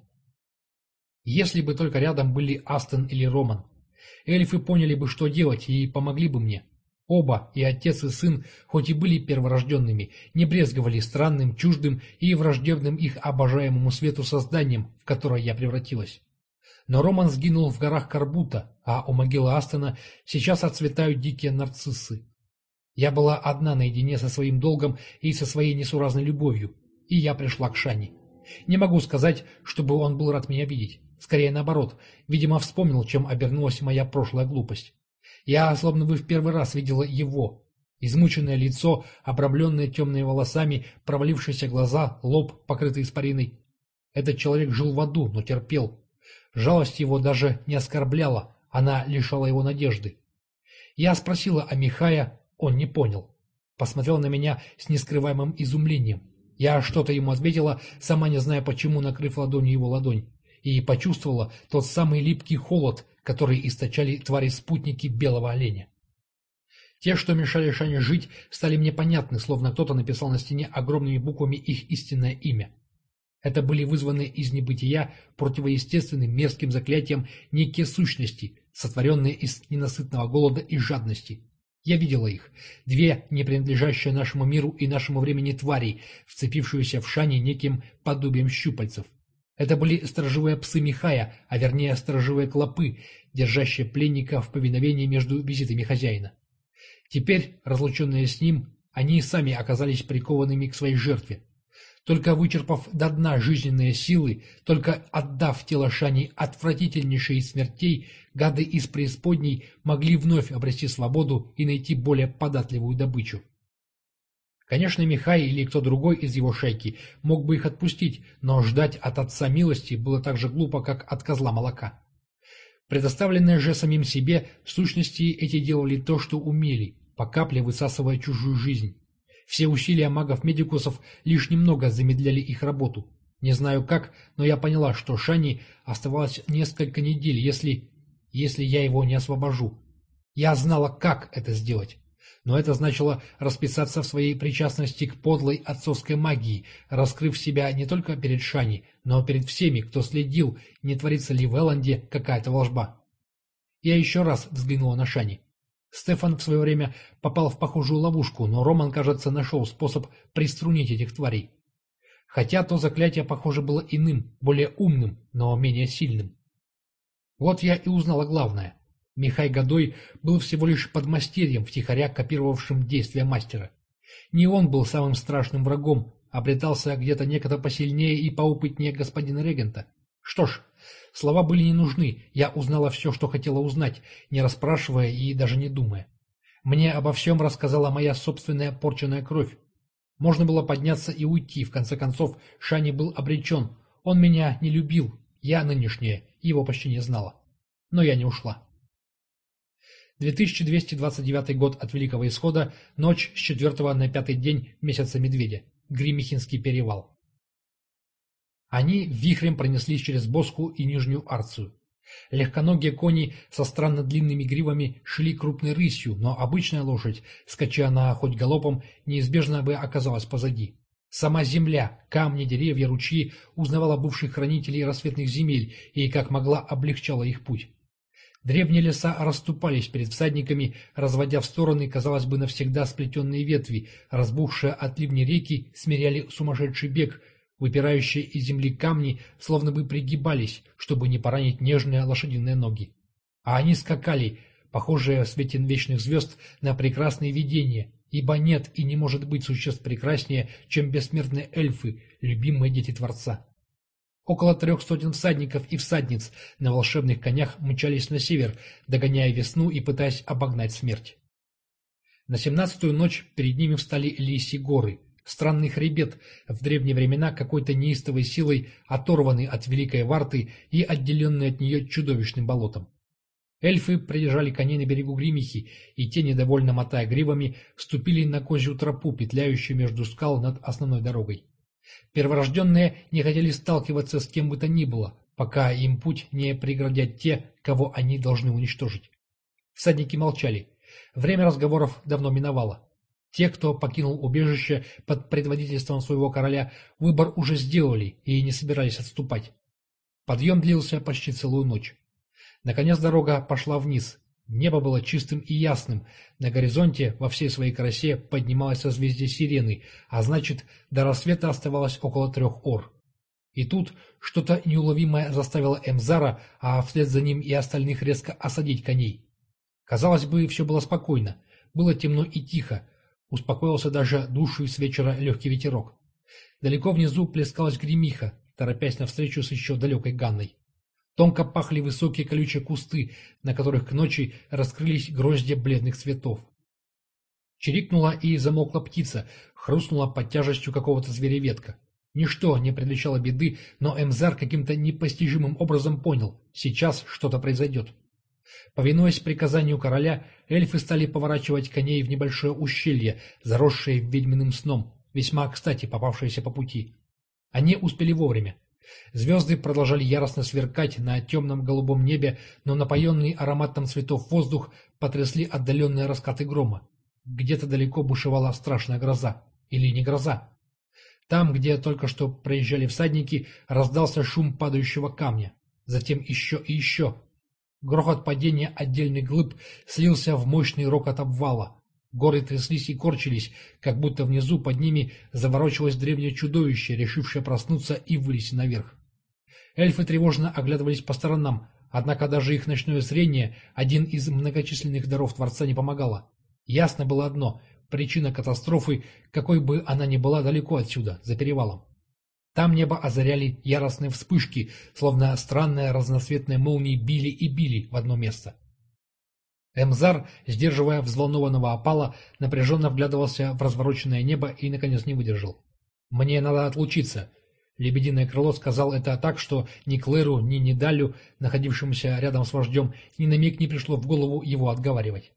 Если бы только рядом были Астон или Роман. Эльфы поняли бы, что делать, и помогли бы мне. Оба, и отец, и сын, хоть и были перворожденными, не брезговали странным, чуждым и враждебным их обожаемому свету созданием, в которое я превратилась. Но Роман сгинул в горах Карбута, а у могилы Астона сейчас отцветают дикие нарциссы. Я была одна наедине со своим долгом и со своей несуразной любовью, и я пришла к Шане. Не могу сказать, чтобы он был рад меня видеть. Скорее наоборот, видимо, вспомнил, чем обернулась моя прошлая глупость. Я, словно бы в первый раз, видела его. Измученное лицо, обрамленное темными волосами, провалившиеся глаза, лоб, покрытый испариной. Этот человек жил в аду, но терпел. Жалость его даже не оскорбляла, она лишала его надежды. Я спросила о Михая, он не понял. Посмотрел на меня с нескрываемым изумлением. Я что-то ему ответила, сама не зная почему, накрыв ладонью его ладонь, и почувствовала тот самый липкий холод, который источали твари-спутники белого оленя. Те, что мешали Шане жить, стали мне понятны, словно кто-то написал на стене огромными буквами их истинное имя. Это были вызванные из небытия противоестественным мерзким заклятием некие сущности, сотворенные из ненасытного голода и жадности. Я видела их. Две, не принадлежащие нашему миру и нашему времени твари, вцепившиеся в Шане неким подобием щупальцев. Это были сторожевые псы Михая, а вернее сторожевые клопы, держащие пленника в повиновении между визитами хозяина. Теперь, разлученные с ним, они сами оказались прикованными к своей жертве. Только вычерпав до дна жизненные силы, только отдав тело Шани отвратительнейшей смертей, гады из преисподней могли вновь обрести свободу и найти более податливую добычу. Конечно, Михай или кто другой из его шайки мог бы их отпустить, но ждать от отца милости было так же глупо, как от козла молока. Предоставленные же самим себе, в сущности эти делали то, что умели, по капле высасывая чужую жизнь. Все усилия магов-медикусов лишь немного замедляли их работу. Не знаю как, но я поняла, что Шани оставалось несколько недель, если... если я его не освобожу. Я знала, как это сделать но это значило расписаться в своей причастности к подлой отцовской магии, раскрыв себя не только перед Шани, но перед всеми, кто следил, не творится ли в Элленде какая-то волжба. Я еще раз взглянула на Шани. Стефан в свое время попал в похожую ловушку, но Роман, кажется, нашел способ приструнить этих тварей. Хотя то заклятие, похоже, было иным, более умным, но менее сильным. Вот я и узнала главное. Михай Годой был всего лишь подмастерьем, втихаря копировавшим действия мастера. Не он был самым страшным врагом, обретался где-то некогда посильнее и поопытнее господина регента. Что ж, слова были не нужны, я узнала все, что хотела узнать, не расспрашивая и даже не думая. Мне обо всем рассказала моя собственная порченная кровь. Можно было подняться и уйти, в конце концов, Шани был обречен. Он меня не любил, я нынешняя, его почти не знала. Но я не ушла. 2229 год от Великого Исхода, ночь с 4 на 5 день месяца Медведя, Гримихинский перевал. Они вихрем пронеслись через Боску и Нижнюю Арцию. Легконогие кони со странно длинными гривами шли крупной рысью, но обычная лошадь, скача на хоть галопом, неизбежно бы оказалась позади. Сама земля, камни, деревья, ручьи узнавала бывших хранителей рассветных земель и, как могла, облегчала их путь. Древние леса расступались перед всадниками, разводя в стороны, казалось бы, навсегда сплетенные ветви, разбухшие от ливни реки смиряли сумасшедший бег, выпирающие из земли камни словно бы пригибались, чтобы не поранить нежные лошадиные ноги. А они скакали, похожие в свете вечных звезд, на прекрасные видения, ибо нет и не может быть существ прекраснее, чем бессмертные эльфы, любимые дети Творца. Около трех сотен всадников и всадниц на волшебных конях мчались на север, догоняя весну и пытаясь обогнать смерть. На семнадцатую ночь перед ними встали лисьи горы, странный хребет, в древние времена какой-то неистовой силой оторванный от Великой Варты и отделенный от нее чудовищным болотом. Эльфы придержали коней на берегу Гримихи, и те, недовольно мотая гривами, вступили на козью тропу, петляющую между скал над основной дорогой. Перворожденные не хотели сталкиваться с кем бы то ни было, пока им путь не преградят те, кого они должны уничтожить. Всадники молчали. Время разговоров давно миновало. Те, кто покинул убежище под предводительством своего короля, выбор уже сделали и не собирались отступать. Подъем длился почти целую ночь. Наконец дорога пошла вниз. Небо было чистым и ясным. На горизонте во всей своей красе поднималось созвездие Сирены, а значит, до рассвета оставалось около трех ор. И тут что-то неуловимое заставило Эмзара, а вслед за ним и остальных резко осадить коней. Казалось бы, все было спокойно. Было темно и тихо. Успокоился даже душный с вечера легкий ветерок. Далеко внизу плескалась гремиха, торопясь навстречу с еще далекой Ганной. Тонко пахли высокие колючие кусты, на которых к ночи раскрылись гроздья бледных цветов. Чирикнула и замокла птица, хрустнула под тяжестью какого-то зверя ветка. Ничто не предвещало беды, но Эмзар каким-то непостижимым образом понял — сейчас что-то произойдет. Повинуясь приказанию короля, эльфы стали поворачивать коней в небольшое ущелье, заросшее ведьминым сном, весьма кстати попавшееся по пути. Они успели вовремя. Звезды продолжали яростно сверкать на темном голубом небе, но напоенный ароматом цветов воздух потрясли отдаленные раскаты грома. Где-то далеко бушевала страшная гроза. Или не гроза. Там, где только что проезжали всадники, раздался шум падающего камня. Затем еще и еще. Грохот падения отдельных глыб слился в мощный рокот обвала. Горы тряслись и корчились, как будто внизу под ними заворочилось древнее чудовище, решившее проснуться и вылезти наверх. Эльфы тревожно оглядывались по сторонам, однако даже их ночное зрение, один из многочисленных даров Творца, не помогало. Ясно было одно — причина катастрофы, какой бы она ни была далеко отсюда, за перевалом. Там небо озаряли яростные вспышки, словно странные разноцветные молнии били и били в одно место. Эмзар, сдерживая взволнованного опала, напряженно вглядывался в развороченное небо и, наконец, не выдержал. «Мне надо отлучиться». Лебединое крыло сказал это так, что ни Клэру, ни Нидалю, находившемуся рядом с вождем, ни на миг не пришло в голову его отговаривать.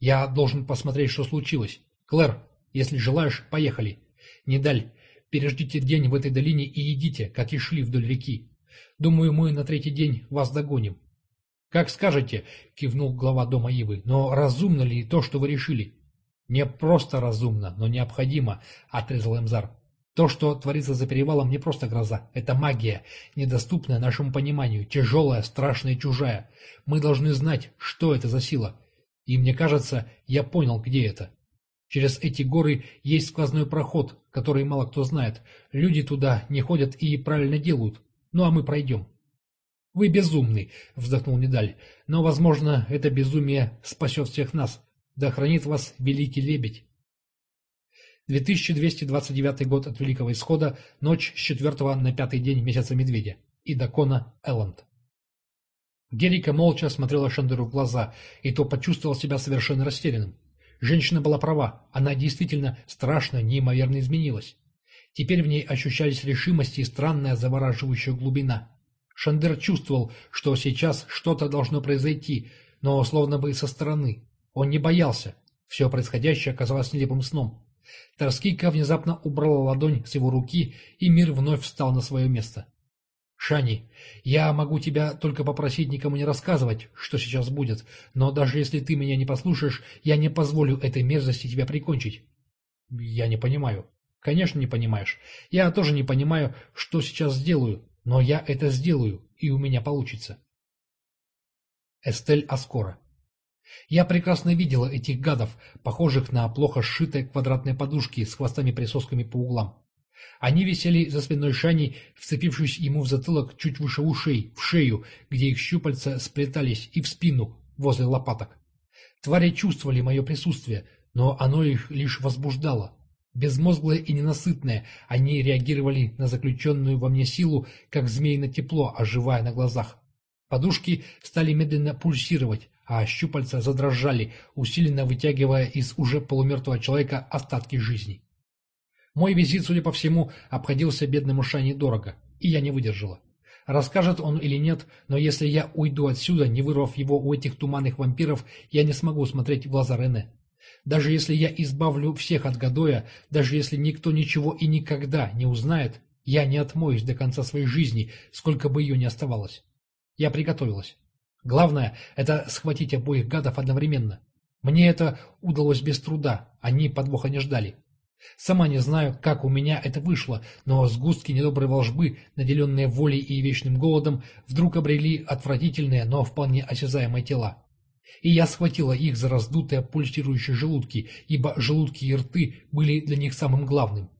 «Я должен посмотреть, что случилось. Клэр, если желаешь, поехали. Нидаль, переждите день в этой долине и идите, как и шли вдоль реки. Думаю, мы на третий день вас догоним. «Как скажете», — кивнул глава дома Ивы, — «но разумно ли то, что вы решили?» «Не просто разумно, но необходимо», — отрезал Эмзар. «То, что творится за перевалом, не просто гроза. Это магия, недоступная нашему пониманию, тяжелая, страшная и чужая. Мы должны знать, что это за сила. И мне кажется, я понял, где это. Через эти горы есть сквозной проход, который мало кто знает. Люди туда не ходят и правильно делают. Ну а мы пройдем. «Вы безумный», — вздохнул Недаль. «Но, возможно, это безумие спасет всех нас. Да хранит вас великий лебедь». 2229 год от Великого Исхода, ночь с 4 на пятый день месяца Медведя. И Дакона Элленд. Герика молча смотрела Шандеру в глаза, и то почувствовал себя совершенно растерянным. Женщина была права, она действительно страшно, неимоверно изменилась. Теперь в ней ощущались решимость и странная завораживающая глубина. Шандер чувствовал, что сейчас что-то должно произойти, но словно бы со стороны. Он не боялся. Все происходящее оказалось нелепым сном. Торскийка внезапно убрала ладонь с его руки, и мир вновь встал на свое место. «Шани, я могу тебя только попросить никому не рассказывать, что сейчас будет, но даже если ты меня не послушаешь, я не позволю этой мерзости тебя прикончить». «Я не понимаю». «Конечно, не понимаешь. Я тоже не понимаю, что сейчас сделаю, но я это сделаю, и у меня получится. Эстель Аскора Я прекрасно видела этих гадов, похожих на плохо сшитые квадратные подушки с хвостами-присосками по углам. Они висели за спиной Шани, вцепившись ему в затылок чуть выше ушей, в шею, где их щупальца сплетались, и в спину, возле лопаток. Твари чувствовали мое присутствие, но оно их лишь возбуждало. Безмозглые и ненасытные, они реагировали на заключенную во мне силу, как змей на тепло, оживая на глазах. Подушки стали медленно пульсировать, а щупальца задрожали, усиленно вытягивая из уже полумертвого человека остатки жизни. Мой визит, судя по всему, обходился бедному Шане дорого, и я не выдержала. Расскажет он или нет, но если я уйду отсюда, не вырвав его у этих туманных вампиров, я не смогу смотреть в глаза Рене. Даже если я избавлю всех от Гадоя, даже если никто ничего и никогда не узнает, я не отмоюсь до конца своей жизни, сколько бы ее ни оставалось. Я приготовилась. Главное — это схватить обоих гадов одновременно. Мне это удалось без труда, они подвоха не ждали. Сама не знаю, как у меня это вышло, но сгустки недоброй волжбы, наделенные волей и вечным голодом, вдруг обрели отвратительные, но вполне осязаемые тела. И я схватила их за раздутые пульсирующие желудки, ибо желудки и рты были для них самым главным.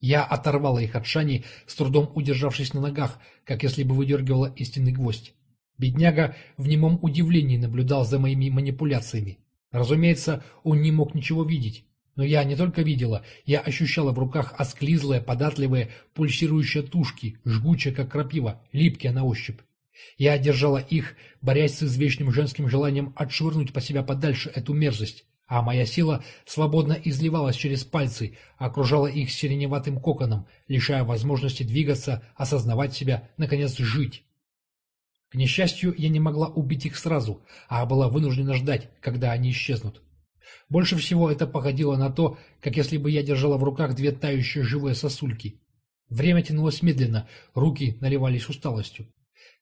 Я оторвала их от Шани, с трудом удержавшись на ногах, как если бы выдергивала истинный гвоздь. Бедняга в немом удивлении наблюдал за моими манипуляциями. Разумеется, он не мог ничего видеть. Но я не только видела, я ощущала в руках осклизлые, податливые, пульсирующие тушки, жгучие, как крапива, липкие на ощупь. Я держала их, борясь с извечным женским желанием отшвырнуть по себя подальше эту мерзость, а моя сила свободно изливалась через пальцы, окружала их сиреневатым коконом, лишая возможности двигаться, осознавать себя, наконец жить. К несчастью, я не могла убить их сразу, а была вынуждена ждать, когда они исчезнут. Больше всего это походило на то, как если бы я держала в руках две тающие живые сосульки. Время тянулось медленно, руки наливались усталостью.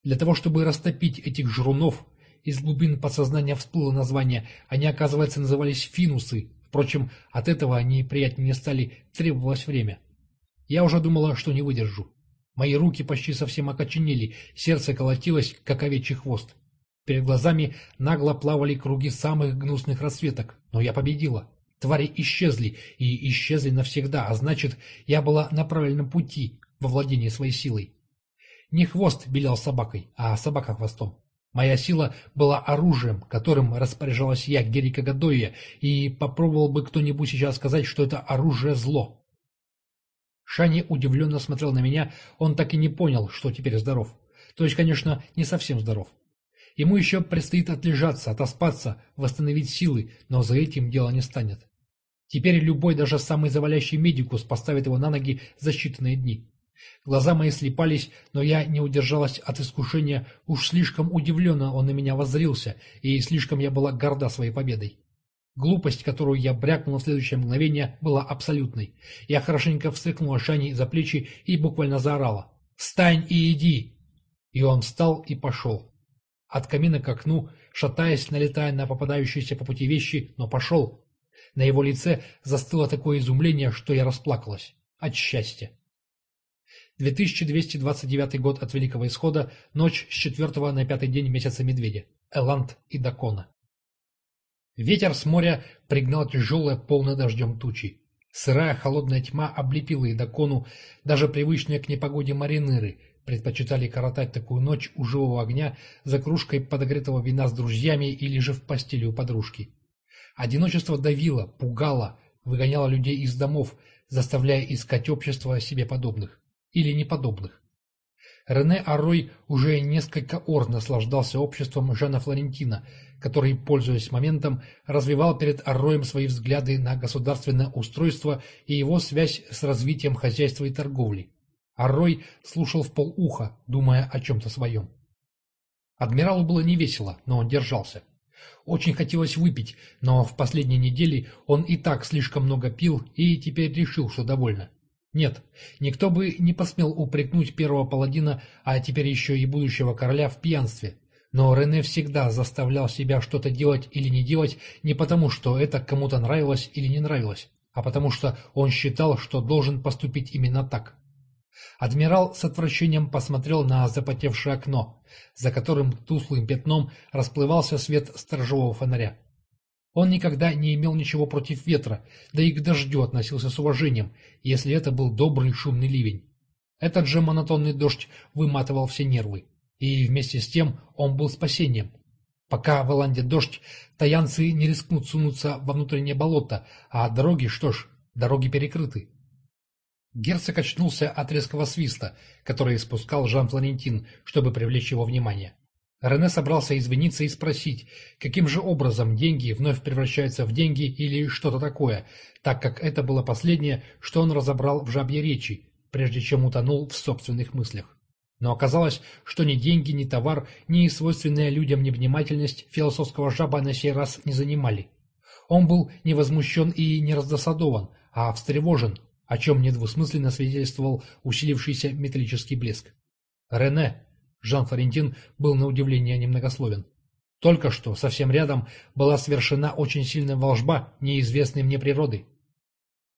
Для того, чтобы растопить этих жрунов, из глубин подсознания всплыло название, они, оказывается, назывались финусы. Впрочем, от этого они приятнее не стали, требовалось время. Я уже думала, что не выдержу. Мои руки почти совсем окоченели, сердце колотилось, как овечий хвост. Перед глазами нагло плавали круги самых гнусных расцветок, но я победила. Твари исчезли, и исчезли навсегда, а значит, я была на правильном пути во владении своей силой. Не хвост белял собакой, а собака хвостом. Моя сила была оружием, которым распоряжалась я, Герика Гадоя, и попробовал бы кто-нибудь сейчас сказать, что это оружие зло. Шани удивленно смотрел на меня, он так и не понял, что теперь здоров. То есть, конечно, не совсем здоров. Ему еще предстоит отлежаться, отоспаться, восстановить силы, но за этим дело не станет. Теперь любой, даже самый завалящий медикус поставит его на ноги за считанные дни. Глаза мои слепались, но я не удержалась от искушения, уж слишком удивленно он на меня воззрился, и слишком я была горда своей победой. Глупость, которую я брякнула в следующее мгновение, была абсолютной. Я хорошенько встряхнула Шани за плечи и буквально заорала. «Встань и иди!» И он встал и пошел. От камина к окну, шатаясь, налетая на попадающиеся по пути вещи, но пошел. На его лице застыло такое изумление, что я расплакалась. От счастья. 2229 год от Великого Исхода, ночь с 4 на пятый день месяца Медведя. Эланд и Дакона. Ветер с моря пригнал тяжелые, полные дождем тучи. Сырая холодная тьма облепила и Дакону, даже привычные к непогоде мариныры, предпочитали коротать такую ночь у живого огня за кружкой подогретого вина с друзьями или же в постели у подружки. Одиночество давило, пугало, выгоняло людей из домов, заставляя искать общество себе подобных или неподобных. Рене Аррой уже несколько ор наслаждался обществом Жана Флорентина, который, пользуясь моментом, развивал перед Арроем свои взгляды на государственное устройство и его связь с развитием хозяйства и торговли а Рой слушал в полуха, думая о чем-то своем. Адмиралу было невесело, но он держался. Очень хотелось выпить, но в последние недели он и так слишком много пил и теперь решил, что довольно. Нет, никто бы не посмел упрекнуть первого паладина, а теперь еще и будущего короля в пьянстве. Но Рене всегда заставлял себя что-то делать или не делать не потому, что это кому-то нравилось или не нравилось, а потому что он считал, что должен поступить именно так. Адмирал с отвращением посмотрел на запотевшее окно, за которым туслым пятном расплывался свет сторожевого фонаря. Он никогда не имел ничего против ветра, да и к дождю относился с уважением, если это был добрый шумный ливень. Этот же монотонный дождь выматывал все нервы, и вместе с тем он был спасением. Пока в Эланде дождь, таянцы не рискнут сунуться во внутреннее болото, а дороги, что ж, дороги перекрыты. Герцог очнулся от резкого свиста, который испускал Жан-Флорентин, чтобы привлечь его внимание. Рене собрался извиниться и спросить, каким же образом деньги вновь превращаются в деньги или что-то такое, так как это было последнее, что он разобрал в жабье речи, прежде чем утонул в собственных мыслях. Но оказалось, что ни деньги, ни товар, ни свойственная людям невнимательность философского жаба на сей раз не занимали. Он был не возмущен и не раздосадован, а встревожен, о чем недвусмысленно свидетельствовал усилившийся металлический блеск. «Рене!» Жан-Флорентин был на удивление немногословен. Только что, совсем рядом, была совершена очень сильная волжба неизвестной мне природы.